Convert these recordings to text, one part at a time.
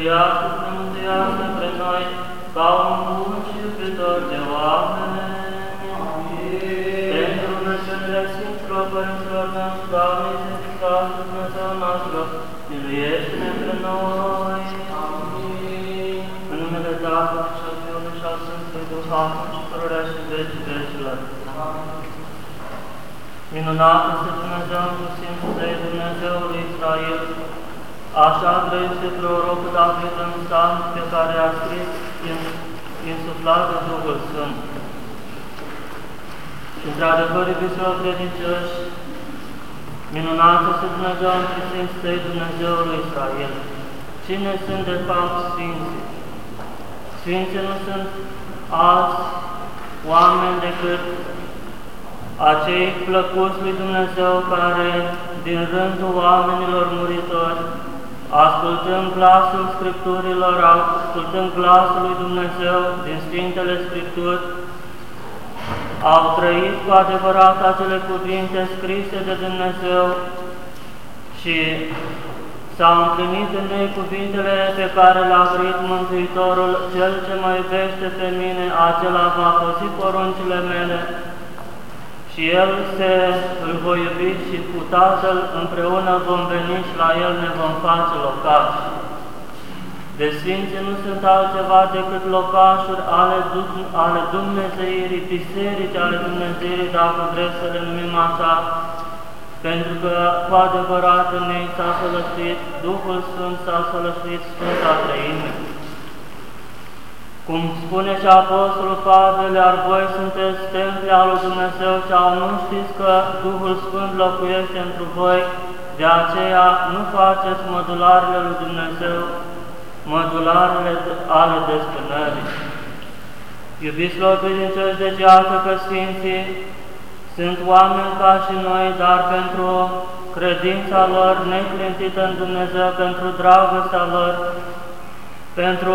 să ne miluiască, să ne mântuiască între noi, ca un bun și iubitor de oameni. Pentru rugăciunile Sfinților Părinților noștri, Doamne, Iisus Hristos, Dumnezeu nostru, miluiește-ne între noi. Amin. În numele Tatălui și al Fiului și al Sfântului Duh, acum și pururea și în vecii vecilor. Minunat este Dumnezeu inclusiv Sfântului Dumnezeul Israel, Așa trăiește prorocul David în psalm pe care a scris insuflat de Duhul Sfânt. Și într-adevăr, iubiților credincioși, minunat este Dumnezeu în Sfinții Dumnezeul lui Israel. Cine sunt de fapt Sfinții? Sfinții nu sunt alți oameni decât acei plăcuți lui Dumnezeu care, din rândul oamenilor muritori, ascultând glasul Scripturilor, ascultând glasul lui Dumnezeu din Sfintele Scripturi, au trăit cu adevărat acele cuvinte scrise de Dumnezeu și s-au împlinit în ei cuvintele pe care le-a grăit Mântuitorul, Cel ce mă iubește pe mine, acela va păzi poruncile mele și El se îl voi iubi și cu Tatăl împreună vom veni și la El ne vom face locași. De Sfinții nu sunt altceva decât locașuri ale, ale Dumnezeirii, biserici ale Dumnezeirii, dacă vreți să le numim așa, pentru că cu adevărat în ei s-a sălășit, Duhul Sfânt s-a sălășit Sfânta Trăimii. Cum spune și Apostolul Pavel, iar voi sunteți temple al lui Dumnezeu și al nu știți că Duhul Sfânt locuiește într voi, de aceea nu faceți mădularele lui Dumnezeu, mădularele ale despânării. Iubiților credincioși, deci iată că Sfinții sunt oameni ca și noi, dar pentru credința lor neclintită în Dumnezeu, pentru dragostea lor, pentru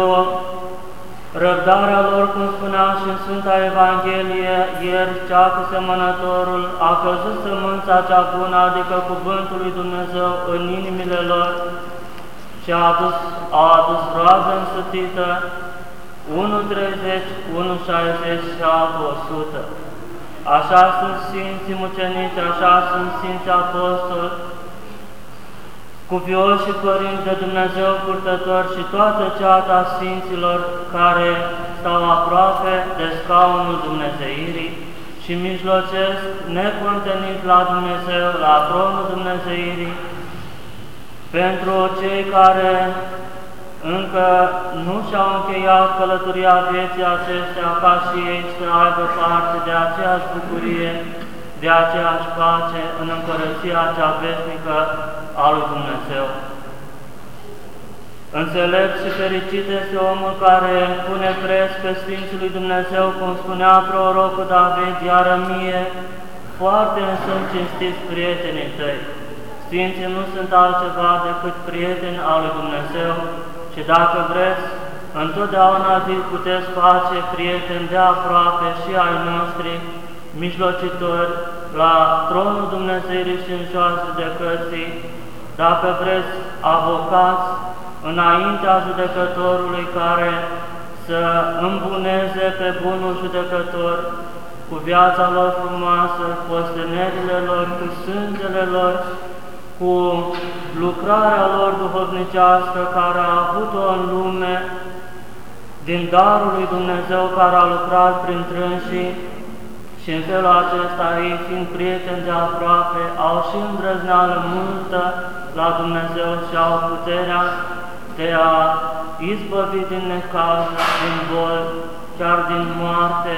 Răbdarea lor, cum spunea și în Sfânta Evanghelie, ieri cea cu semănătorul, a căzut sămânța cea bună, adică cuvântul lui Dumnezeu în inimile lor și a adus, a adus roadă însătită, 1.30, 1.60 și altul 100. Așa sunt Sfinții Mucenici, așa sunt Sfinții Apostoli, cuvioși și părinți de Dumnezeu purtător și toată ceata Sfinților care stau aproape de scaunul Dumnezeirii și mijlocesc necontenit la Dumnezeu, la tronul Dumnezeirii, pentru cei care încă nu și-au încheiat călătoria vieții acestea ca și ei să aibă parte de aceeași bucurie, de aceeași pace în împărăția cea vesnică a lui Dumnezeu. Înțelept și fericit este omul care pune preț pe Sfinții lui Dumnezeu, cum spunea prorocul David, iar mie foarte sunt cinstiți prietenii tăi. Sfinții nu sunt altceva decât prieteni al lui Dumnezeu și dacă vreți, întotdeauna vi puteți face prieteni de aproape și ai noștri, mijlocitori, la tronul Dumnezeirii și în joasă de cărții, dacă vreți, avocați înaintea judecătorului care să îmbuneze pe bunul judecător cu viața lor frumoasă, cu ostenerile lor, cu sângele lor, cu lucrarea lor duhovnicească care a avut-o în lume, din darul lui Dumnezeu care a lucrat prin trânsii, și în felul acesta ei, fiind prieteni de aproape, au și îndrăzneală multă la Dumnezeu și au puterea de a izbăvi din necaz, din bol, chiar din moarte,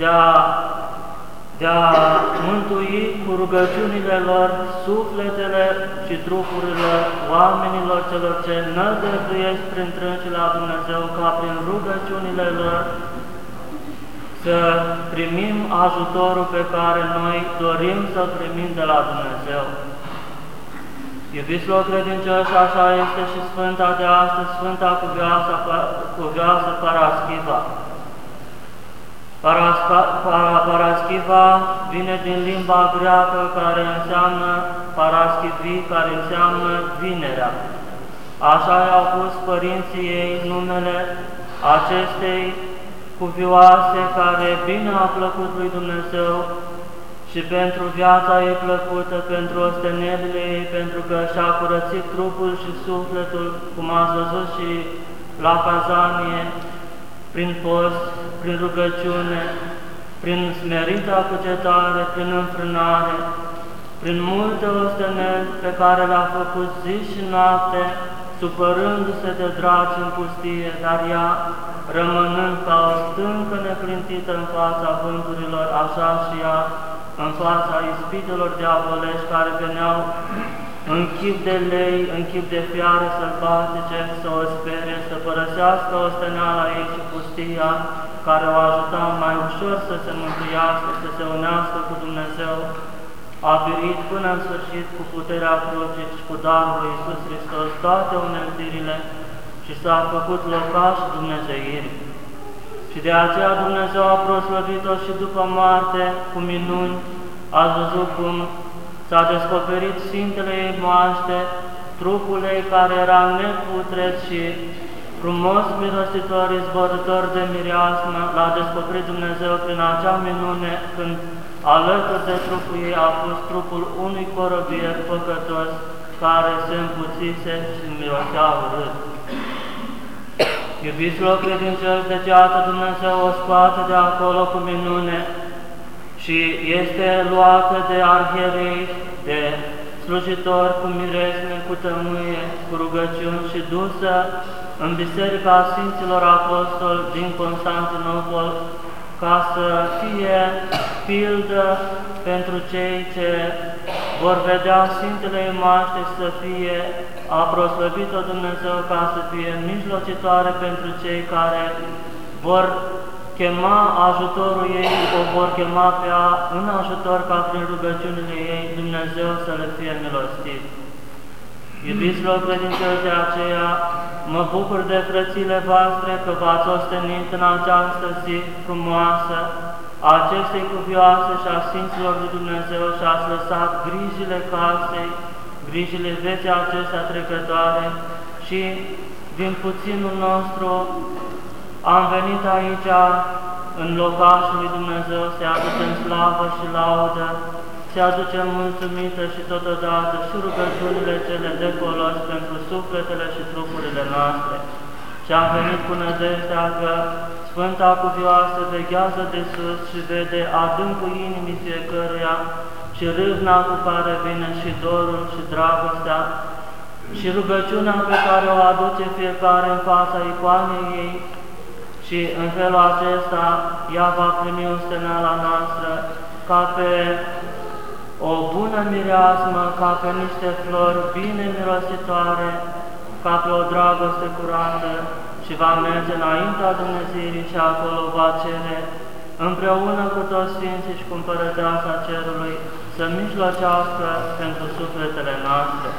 de a, de a mântui cu rugăciunile lor sufletele și trupurile oamenilor celor ce nădăjduiesc prin trâncii la Dumnezeu, ca prin rugăciunile lor să primim ajutorul pe care noi dorim să-l primim de la Dumnezeu. Iubiților credincioși, așa este și Sfânta de astăzi, Sfânta Cuvioasă, Cuvioasă Paraschiva. Paraschiva vine din limba greacă care înseamnă paraschivi, care înseamnă vinerea. Așa i-au pus părinții ei numele acestei cuvioase care bine a plăcut lui Dumnezeu și pentru viața ei plăcută, pentru ostenelile ei, pentru că și-a curățit trupul și sufletul, cum ați văzut și la cazanie, prin post, prin rugăciune, prin smerita cugetare, prin înfrânare, prin multe osteneli pe care le-a făcut zi și noapte, supărându-se de dragi în pustie, dar ea, rămânând ca o stâncă neclintită în fața vânturilor, așa și ea, în fața ispitelor diavolești care veneau în chip de lei, în chip de fiare sălbatice, să o spere, să părăsească osteneala ei și pustia, care o ajuta mai ușor să se mântuiască, să se unească cu Dumnezeu, a birit până în sfârșit cu puterea crucii și cu darul lui Iisus Hristos toate uneltirile și s-a făcut locaș Dumnezeirii. Și de aceea Dumnezeu a proslăvit-o și după moarte cu minuni, a văzut cum s-a descoperit Sfintele ei moaște, trupul ei care era neputret și frumos mirositor, izbărutor de mireasmă, l-a descoperit Dumnezeu prin acea minune când alături de trupul ei a pus trupul unui corobier păcătos care se împuțise și mirosea urât. Iubiților credincioși, de ceată Dumnezeu o scoate de acolo cu minune și este luată de arhierei, de slujitori cu miresme, cu tămâie, cu rugăciuni și dusă în Biserica Sfinților Apostoli din Constantinopol, ca să fie pildă pentru cei ce vor vedea Sfintele Imaște să fie a proslăvit-o Dumnezeu ca să fie mijlocitoare pentru cei care vor chema ajutorul ei, o vor chema pe a în ajutor ca prin rugăciunile ei Dumnezeu să le fie milostiv. Iubiților credincioși de aceea, mă bucur de frățile voastre că v-ați ostenit în această zi frumoasă, acestei cuvioase și a Sfinților lui Dumnezeu și ați lăsat grijile casei, grijile vieții acestea trecătoare și din puținul nostru am venit aici în locașul lui Dumnezeu să aducem slavă și laudă, să aducem mulțumită și totodată și rugăciunile cele de folos pentru sufletele și trupurile noastre. Și am venit cu nădejdea că Sfânta Cuvioasă veghează de sus și vede adâncul inimii fiecăruia și râvna cu care vine și dorul și dragostea și rugăciunea pe care o aduce fiecare în fața icoanei ei și în felul acesta ea va primi o la noastră ca pe o bună mireasmă, ca pe niște flori bine mirositoare, ca pe o dragoste curată și va merge înaintea Dumnezeirii și acolo va cere împreună cu toți Sfinții și cu Împărăteasa Cerului să mijlocească pentru sufletele noastre.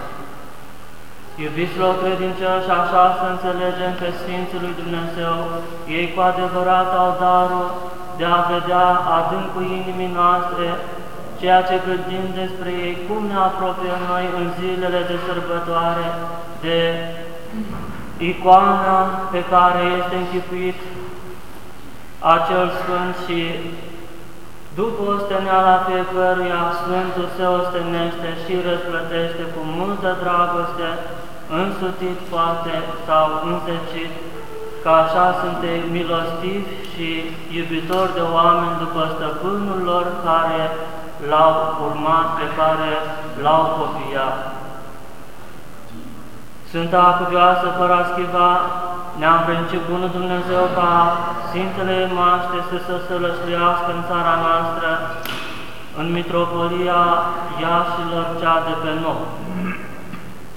Iubiților credincioși, așa să înțelegem pe Sfinții lui Dumnezeu, ei cu adevărat au darul de a vedea adâncul inimii noastre ceea ce gândim despre ei, cum ne apropiem noi în zilele de sărbătoare de icoana pe care este închipuit acel Sfânt și după osteneala fiecăruia, Sfântul se ostenește și răsplătește cu multă dragoste, însutit poate sau înzecit, că așa suntem milostivi și iubitori de oameni după stăpânul lor care l-au urmat, pe care l-au copiat. Sfânta Cuvioasă Paraschiva ne-a împrâncit Bunul Dumnezeu ca Sfintele Maște să se sălășluiască în țara noastră, în Mitropolia Iașilor, cea de pe nou.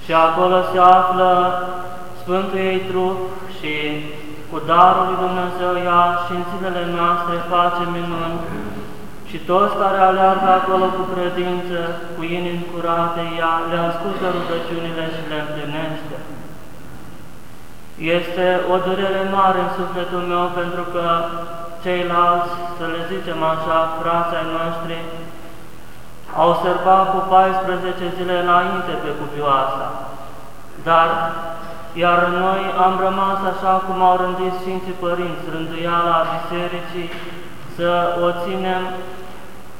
Și acolo se află Sfântul ei trup și cu darul lui Dumnezeu ea și în zilele noastre face minuni, și toți care aleargă acolo cu credință, cu inimi curate, ea le ascultă rugăciunile și le împlinește. Este o durere mare în sufletul meu pentru că ceilalți, să le zicem așa, frații noștri, au sărbat cu 14 zile înainte pe cupioasa, dar iar noi am rămas așa cum au rândit Sfinții Părinți, rânduiala Bisericii, să o ținem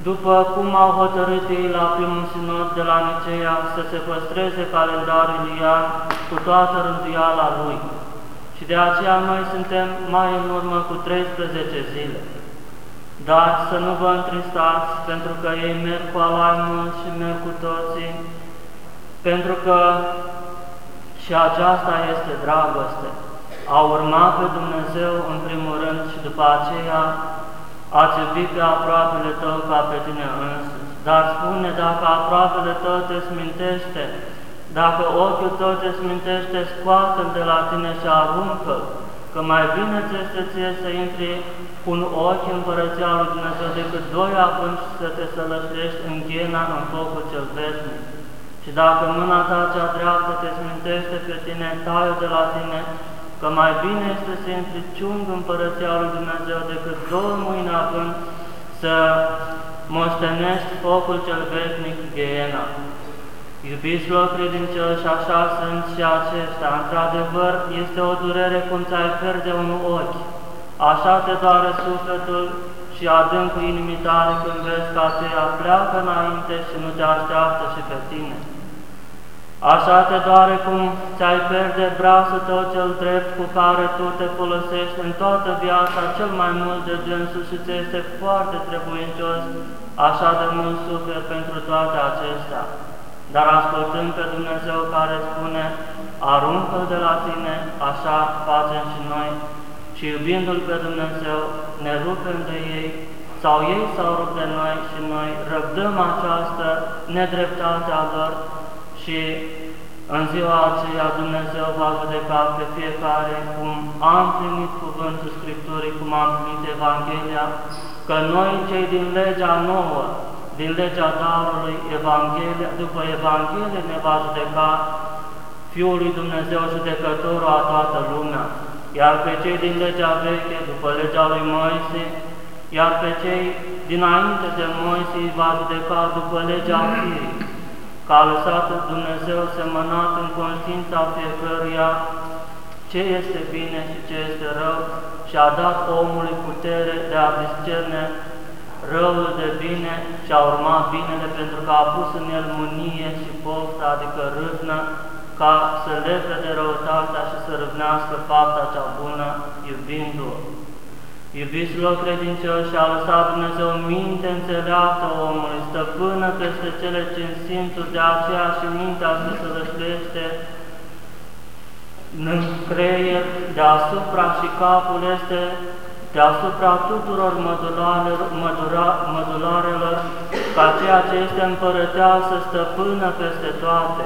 după cum au hotărât ei la primul sinod de la Niceea să se păstreze calendarul Ilian cu toată rânduiala lui. Și de aceea noi suntem mai în urmă cu 13 zile. Dar să nu vă întristați, pentru că ei merg cu alaimul și merg cu toții, pentru că și aceasta este dragoste. A urma pe Dumnezeu în primul rând și după aceea ați iubit pe aproapele tău ca pe tine însuți. Dar spune, dacă aproapele tău te smintește, dacă ochiul tău te smintește, scoată-l de la tine și aruncă-l, că mai bine ți este ție să intri cu un ochi în Împărăția lui Dumnezeu decât doi atunci să te sălășești în ghena în focul cel veșnic. Și dacă mâna ta cea dreaptă te smintește pe tine, tai de la tine că mai bine este să intri ciung în Părăția lui Dumnezeu decât două mâini având să moștenești focul cel veșnic Ghiena. Iubiților credincioși, așa sunt și aceștia. Într-adevăr, este o durere cum ți-ai pierde un ochi. Așa te doare sufletul și adâncul inimii tale când vezi că aceea pleacă înainte și nu te așteaptă și pe tine. Așa te doare cum ți-ai pierde brațul tău cel drept cu care tu te folosești în toată viața cel mai mult de dânsul și ți este foarte trebuincios, așa de mult suferi pentru toate acestea. Dar ascultând pe Dumnezeu care spune, aruncă de la tine, așa facem și noi, și iubindu-L pe Dumnezeu, ne rupem de ei, sau ei s-au rupt de noi și noi răbdăm această nedreptate a lor, și în ziua aceea Dumnezeu va judeca pe fiecare cum am primit cuvântul Scripturii, cum am primit Evanghelia, că noi, cei din legea nouă, din legea darului, Evanghelia, după Evanghelie ne va judeca Fiul lui Dumnezeu, judecătorul a toată lumea, iar pe cei din legea veche, după legea lui Moise, iar pe cei dinainte de Moise va judeca după legea firii că a lăsat Dumnezeu semănat în conștiința fiecăruia ce este bine și ce este rău și a dat omului putere de a discerne răul de bine și a urmat binele pentru că a pus în el mânie și poftă, adică râvnă, ca să lepe de răutatea și să râvnească fapta cea bună, iubindu-o. Iubiților credincioși, a lăsat Dumnezeu minte înțeleaptă omului, stăpână peste cele cinci simțuri, de aceea și mintea se sălășlește în creier, deasupra și capul este deasupra tuturor mădularelor, ca ceea ce este împărăteasă stăpână peste toate.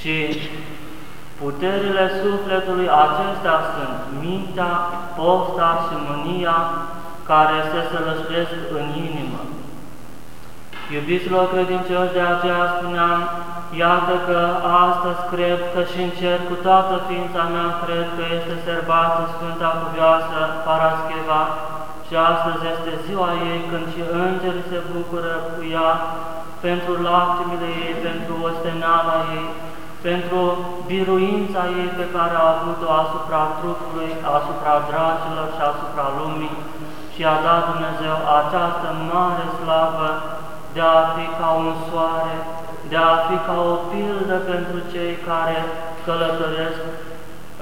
Și Puterile sufletului acestea sunt mintea, pofta și mânia care se sălășesc în inimă. Iubiților credincioși, de aceea spuneam, iată că astăzi cred că și încer cu toată ființa mea, cred că este sărbată Sfânta Cuvioasă Parascheva și astăzi este ziua ei când și îngerii se bucură cu ea pentru lacrimile ei, pentru osteneala ei, pentru biruința ei pe care a avut-o asupra trupului, asupra dragilor și asupra lumii și a dat Dumnezeu această mare slavă de a fi ca un soare, de a fi ca o pildă pentru cei care călătoresc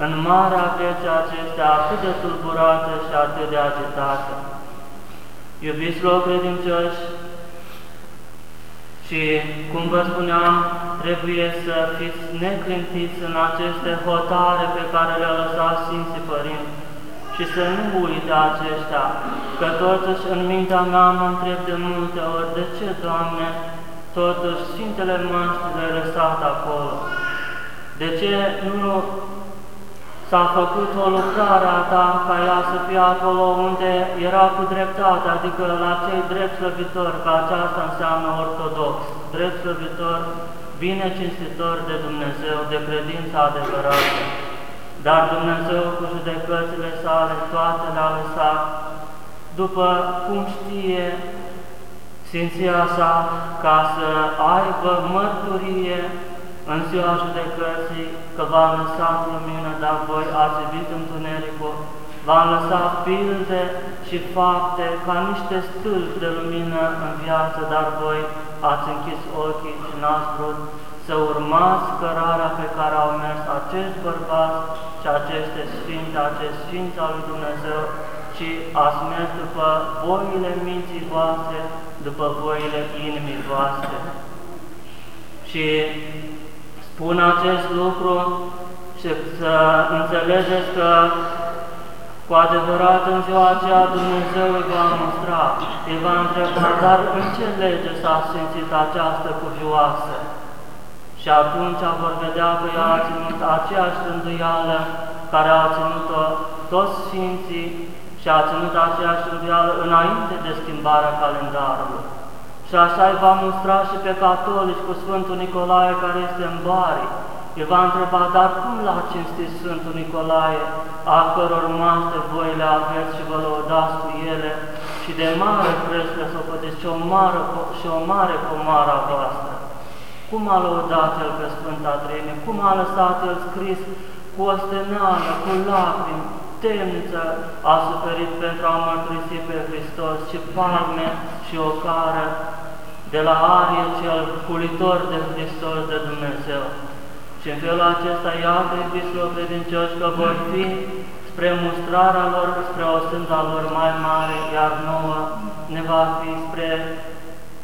în marea vieții acestea atât de tulburată și atât de agitată. Iubiților credincioși, și, cum vă spuneam, trebuie să fiți neclintiți în aceste hotare pe care le-au lăsat Sfinții Părinți și să nu uite aceștia, că totuși în mintea mea mă întreb de multe ori, de ce, Doamne, totuși Sfintele Măști le-ai lăsat acolo? De ce nu S-a făcut o lucrare a ta ca ea să fie acolo unde era cu dreptate, adică la cei drept slăvitori, că aceasta înseamnă ortodox, drept slăvitor, bine cinstitor de Dumnezeu, de credința adevărată. Dar Dumnezeu cu judecățile sale toate le-a lăsat, după cum știe Sfinția sa, ca să aibă mărturie în ziua judecății că v-am lăsat lumină, dar voi ați iubit întunericul, v-am lăsat pilde și fapte ca niște stâlpi de lumină în viață, dar voi ați închis ochii și n-ați vrut să urmați cărarea pe care au mers acești bărbați și aceste sfinte, acești sfinți al lui Dumnezeu, ci ați mers după voile minții voastre, după voile inimii voastre. Și spun acest lucru și să înțelegeți că cu adevărat în ziua aceea Dumnezeu îi va mostra, îi va întreba, dar în ce lege s-a simțit această cuvioasă? Și atunci vor vedea că ea a ținut aceeași rânduială care a ținut-o toți Sfinții și a ținut aceeași rânduială înainte de schimbarea calendarului. Și așa îi va mustra și pe catolici cu Sfântul Nicolae care este în Bari. Îi va întreba, dar cum l-a cinstit Sfântul Nicolae, a căror maște voi le aveți și vă lăudați cu ele, și de mare preț le socoteți și o mare, și o mare pomară voastră. Cum a lăudat El pe Sfânta Treime? Cum a lăsat El scris cu o steneală, cu lacrimi, temniță a suferit pentru a mărturisi pe Hristos și palme și o cară de la arie cel culitor de Hristos de Dumnezeu. Și în felul acesta, iată, iubiților credincioși, că vor fi spre mustrarea lor, spre o sânda lor mai mare, iar nouă ne va fi spre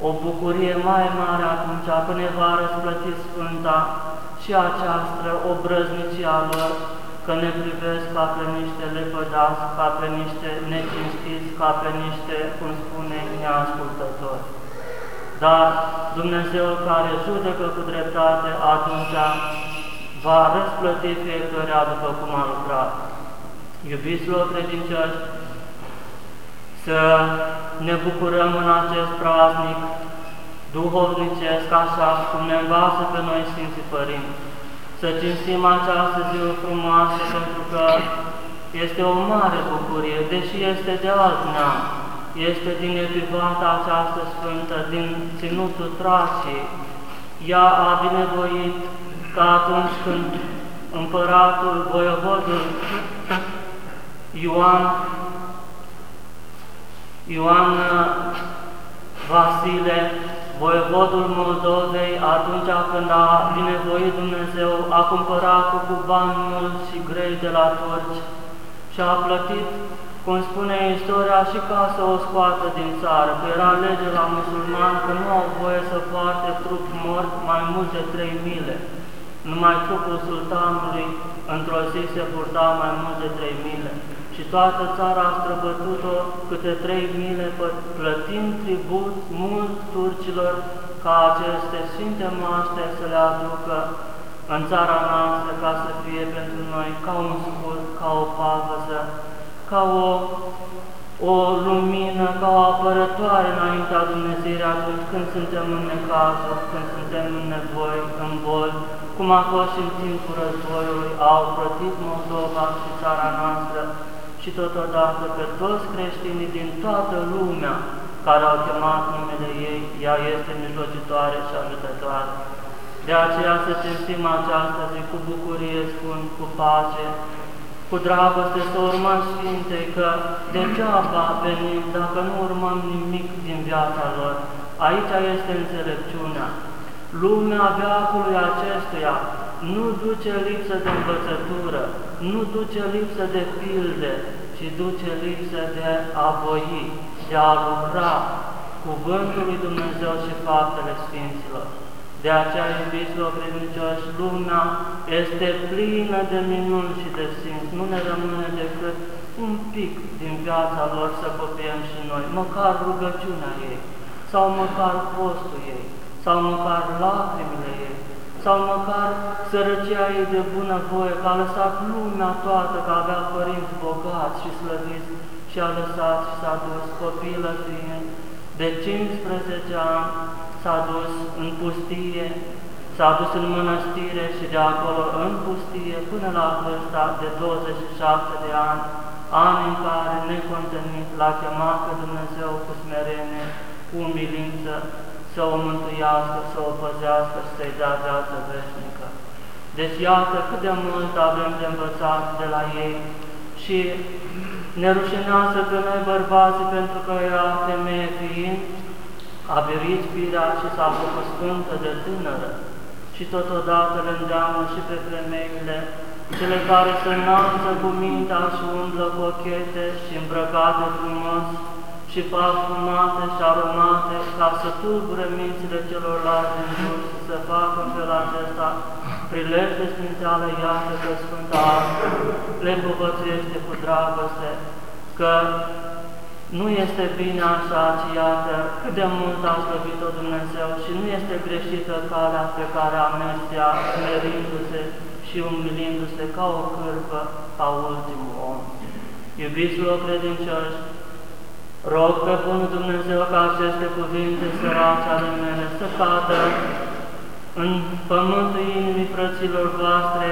o bucurie mai mare atunci când ne va răsplăti Sfânta și această obrăznicie a lor, că ne privesc ca pe niște lepădați, ca pe niște necinstiți, ca pe niște, cum spune, neascultători. Dar Dumnezeu care judecă cu dreptate, atunci va răsplăti fiecare după cum a lucrat. Iubiților credincioși, să ne bucurăm în acest praznic duhovnicesc, așa cum ne învață pe noi Sfinții Părinți să cinstim această zi frumoasă, pentru că este o mare bucurie, deși este de alt neam, este din epivata această sfântă, din ținutul Traciei. Ea a binevoit ca atunci când împăratul, voievodul Ioan, Ioan Vasile voievodul Moldovei, atunci când a binevoit Dumnezeu, a cumpărat cu bani mulți și grei de la turci și a plătit, cum spune istoria, și ca să o scoată din țară, că era lege la musulman că nu au voie să poarte trup mort mai mult de trei mile. Numai trupul sultanului într-o zi se purta mai mult de trei mile și toată țara a străbătut-o câte trei mile, plătind tribut mult turcilor ca aceste sfinte moaște să le aducă în țara noastră ca să fie pentru noi ca un scut, ca o pavăză, ca o, o lumină, ca o apărătoare înaintea Dumnezeirii atunci când suntem în necazuri, când suntem în nevoi, în boli, cum a fost și în timpul războiului, au plătit Moldova și țara noastră și totodată pe toți creștinii din toată lumea care au chemat numele ei, ea este mijlocitoare și ajutătoare. De aceea să cinstim această zi cu bucurie, spun, cu pace, cu dragoste să urmăm Sfinte, că degeaba venim dacă nu urmăm nimic din viața lor. Aici este înțelepciunea. Lumea veacului acestuia nu duce lipsă de învățătură, nu duce lipsă de pilde, ci duce lipsă de a voi, de a lucra cuvântul lui Dumnezeu și faptele Sfinților. De aceea, iubiților credincioși, lumea este plină de minuni și de simț. Nu ne rămâne decât un pic din viața lor să copiem și noi, măcar rugăciunea ei, sau măcar postul ei, sau măcar lacrimile ei, sau măcar sărăcia ei de bunăvoie, că a lăsat lumea toată, că avea părinți bogați și slăviți și a lăsat și s-a dus. Copilă fiind, de 15 ani s-a dus în pustie, s-a dus în mănăstire și de acolo în pustie până la vârsta de 27 de ani, ani în care, necontenit, l-a chemat pe Dumnezeu cu smerenie, cu umilință, să o mântuiască, să o păzească și să-i dea viață veșnică. Deci iată cât de mult avem de învățat de la ei și ne rușinează pe noi bărbații pentru că era femeie fiind, a birit firea și s-a făcut sfântă de tânără și totodată le îndeamnă și pe femeile, cele care se înalță cu mintea și umblă cochete și îmbrăcate frumos și parfumate și aromate, ca să tulbure mințile celorlalți din jur și să facă în felul acesta prilej de Sfinteală, iată că Sfânta le povățuiește cu dragoste, că nu este bine așa, ci iată cât de mult a slăbit-o Dumnezeu și nu este greșită calea pe care a mers ea, smerindu-se și umilindu-se ca o cârpă, ca ultimul om. Iubiților credincioși, rog pe Bunul Dumnezeu ca aceste cuvinte sărace ale mele să cadă în pământul inimii frăților voastre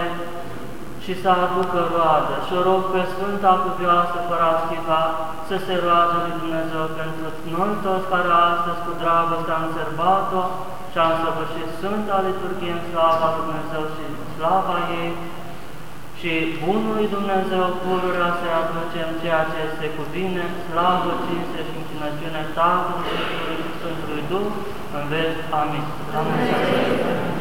și să aducă roadă. Și o rog pe Sfânta Cuvioasă Paraschiva să se roage lui Dumnezeu pentru noi toți care astăzi cu dragoste am sărbat-o și am săvârșit Sfânta Liturghie în slava lui Dumnezeu și în slava ei și Bunului Dumnezeu pururea să-i aducem ceea ce este cu bine, slavă, cinste și închinăciune Tatălui și Sfântului Duh, în veci. Amin. Amin.